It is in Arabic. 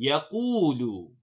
يقول